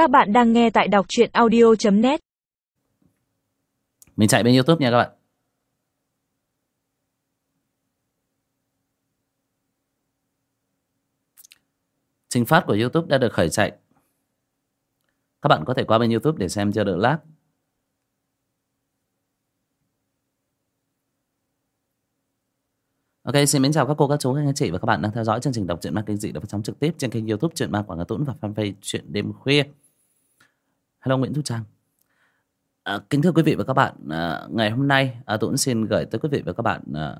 Các bạn đang nghe tại đọc truyện audio.net Mình chạy bên Youtube nha các bạn. Trình phát của Youtube đã được khởi chạy. Các bạn có thể qua bên Youtube để xem cho đợi lát. Ok, xin mến chào các cô, các chú, các anh chị và các bạn đang theo dõi chương trình đọc truyện ma kinh dị được phát sóng trực tiếp trên kênh YouTube truyện ma Quảng Ngã Tũng và fanpage truyện đêm khuya. Hello Nguyễn Thu Trang. À, kính thưa quý vị và các bạn, à, ngày hôm nay à, cũng xin gửi tới quý vị và các bạn à,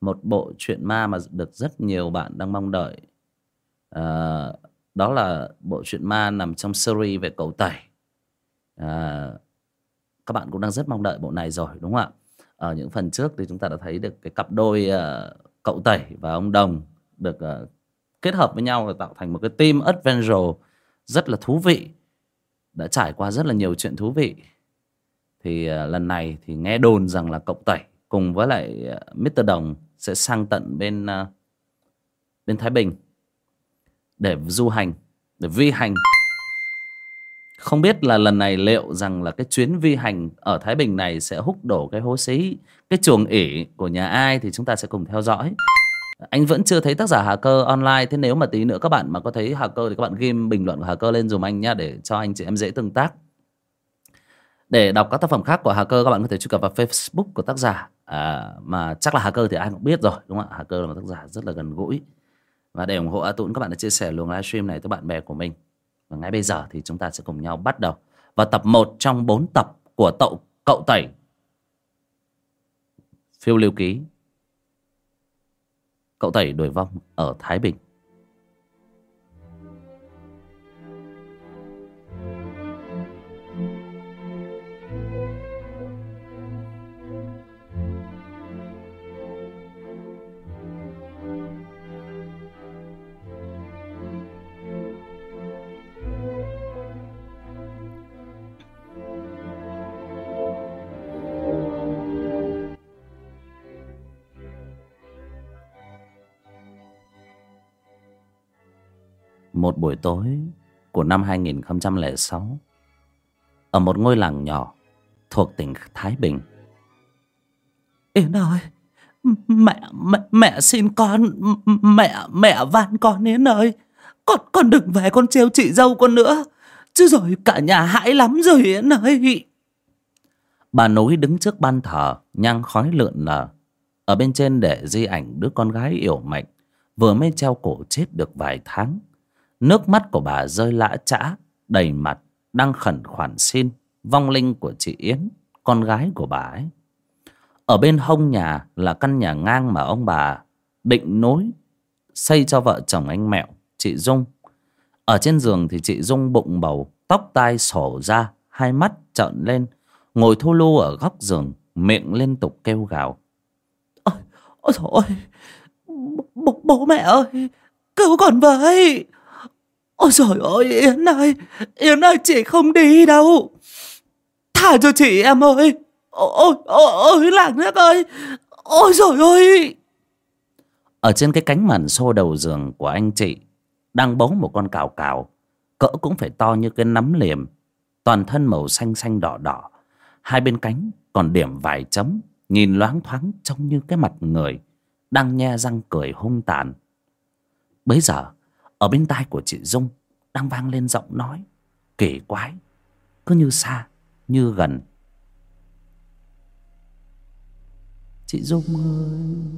một bộ truyện ma mà được rất nhiều bạn đang mong đợi. À, đó là bộ truyện ma nằm trong series về cậu tẩy. À, các bạn cũng đang rất mong đợi bộ này rồi đúng không ạ? ở những phần trước thì chúng ta đã thấy được cái cặp đôi uh, cậu tẩy và ông đồng được uh, kết hợp với nhau và tạo thành một cái team adventure rất là thú vị đã trải qua rất là nhiều chuyện thú vị thì à, lần này thì nghe đồn rằng là cộng tẩy cùng với lại à, Mr Đồng sẽ sang tận bên à, bên Thái Bình để du hành để vi hành không biết là lần này liệu rằng là cái chuyến vi hành ở Thái Bình này sẽ húc đổ cái hố xí, cái chuồng ỉ của nhà ai thì chúng ta sẽ cùng theo dõi. Anh vẫn chưa thấy tác giả Hà Cơ online, thế nếu mà tí nữa các bạn mà có thấy Hà Cơ thì các bạn ghim bình luận của Hà Cơ lên dùm anh nhá để cho anh chị em dễ tương tác. Để đọc các tác phẩm khác của Hà Cơ các bạn có thể truy cập vào Facebook của tác giả à, mà chắc là Hà Cơ thì ai cũng biết rồi đúng không ạ? Hà Cơ là một tác giả rất là gần gũi. Và để ủng hộ A Tũng các bạn đã chia sẻ luồng livestream này tới bạn bè của mình. Và ngay bây giờ thì chúng ta sẽ cùng nhau bắt đầu vào tập 1 trong 4 tập của tậu cậu tẩy phiêu lưu ký cậu tẩy đuổi vong ở Thái Bình. Một buổi tối của năm 2006 ở một ngôi làng nhỏ thuộc tỉnh Thái Bình. Yến ơi, mẹ, mẹ, mẹ xin con, mẹ, mẹ van con Yến ơi. Con, con đừng về con trêu chị dâu con nữa. Chứ rồi cả nhà hãi lắm rồi Yến ơi. Bà nối đứng trước ban thờ, nhang khói lượn lờ. Ở bên trên để di ảnh đứa con gái yểu mệnh, vừa mới treo cổ chết được vài tháng. Nước mắt của bà rơi lã chã Đầy mặt đang khẩn khoản xin Vong linh của chị Yến Con gái của bà ấy. Ở bên hông nhà là căn nhà ngang Mà ông bà định nối Xây cho vợ chồng anh Mẹo Chị Dung. Ở trên giường thì chị Dung bụng bầu Tóc tai sổ ra Hai mắt trợn lên Ngồi thu lu ở góc giường Miệng liên tục kêu gào. Ôi, ôi Bố, bố mẹ ơi Cứu con với. Ôi trời ơi Yến ơi Yến ơi, chị không đi đâu. Thả cho chị em ơi. Ôi ôi ôi làng nước ơi. Ôi trời ơi. Ở trên cái cánh màn xô đầu giường của anh chị, Đang bấu một con cào cào, Cỡ cũng phải to như cái nắm liềm, Toàn thân màu xanh xanh đỏ đỏ. Hai bên cánh còn điểm vài chấm Nhìn loáng thoáng trông như cái mặt người Đang nhe răng cười hung tàn. Bấy giờ ở bên tai của chị Dung đang vang lên giọng nói kỳ quái, cứ như xa, như gần. Chị Dung ơi!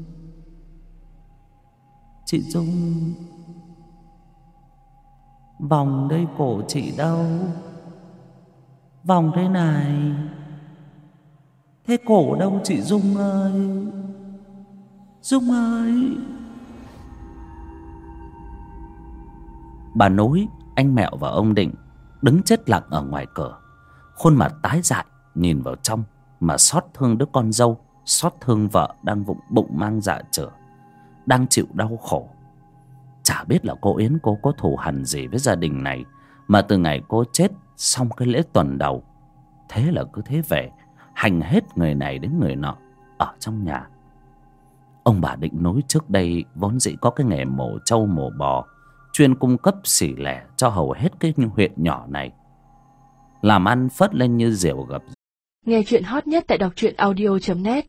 Chị Dung! Vòng đây cổ chị đâu? Vòng đây này! Thế cổ đâu chị Dung ơi? Dung ơi! Bà nối, anh Mẹo và ông Định đứng chết lặng ở ngoài cửa. Khuôn mặt tái dại nhìn vào trong mà xót thương đứa con dâu, xót thương vợ đang vụng bụng mang dạ trở đang chịu đau khổ. Chả biết là cô Yến cô có thù hằn gì với gia đình này mà từ ngày cô chết xong cái lễ tuần đầu. Thế là cứ thế về, hành hết người này đến người nọ ở trong nhà. Ông bà định nối trước đây vốn dĩ có cái nghề mổ trâu mổ bò chuyên cung cấp xỉ lẻ cho hầu hết cái huyện nhỏ này. Làm ăn phất lên như diều gặp Nghe chuyện hot nhất tại đọc truyện audio.net